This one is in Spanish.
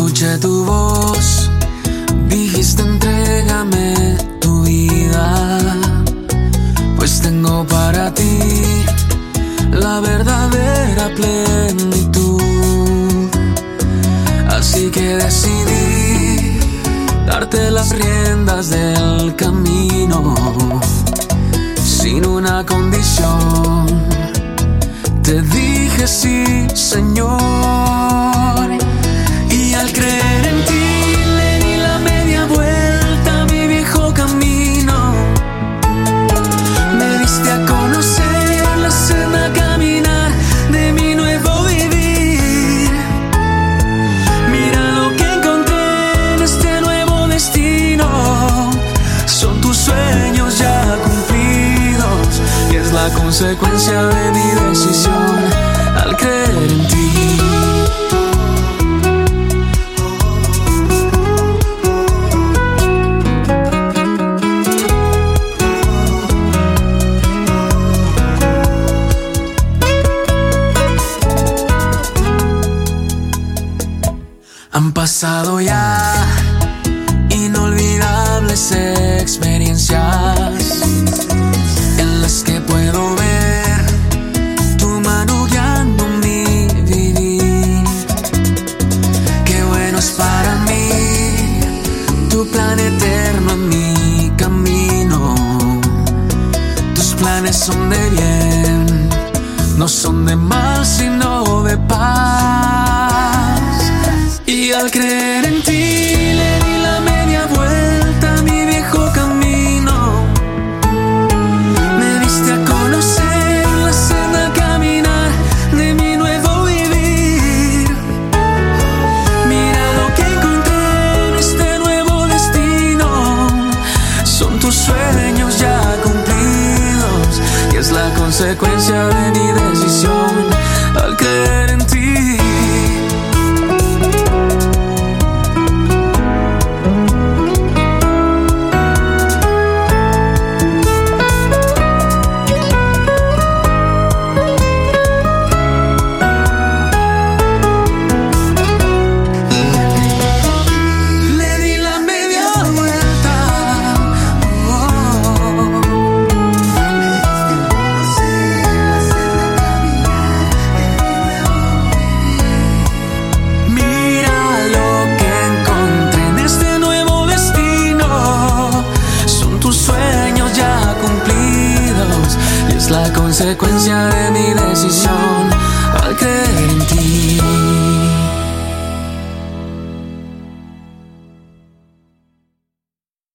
Escuché tu voz, dijiste entrégame tu vida, pues tengo para ti la verdadera plenitud. Así que decidí darte las riendas del camino, sin una condición. Te dije sí, Señor. Consecuencia de mi decisión al creer en ti. Han pasado ya inolvidables experiencias en las que puedo ver Planes son de bien, no son de mal, sino de paz. Y al creer en ti consecuencia de mi decisión consecuencia de mi decisión al creer en ti.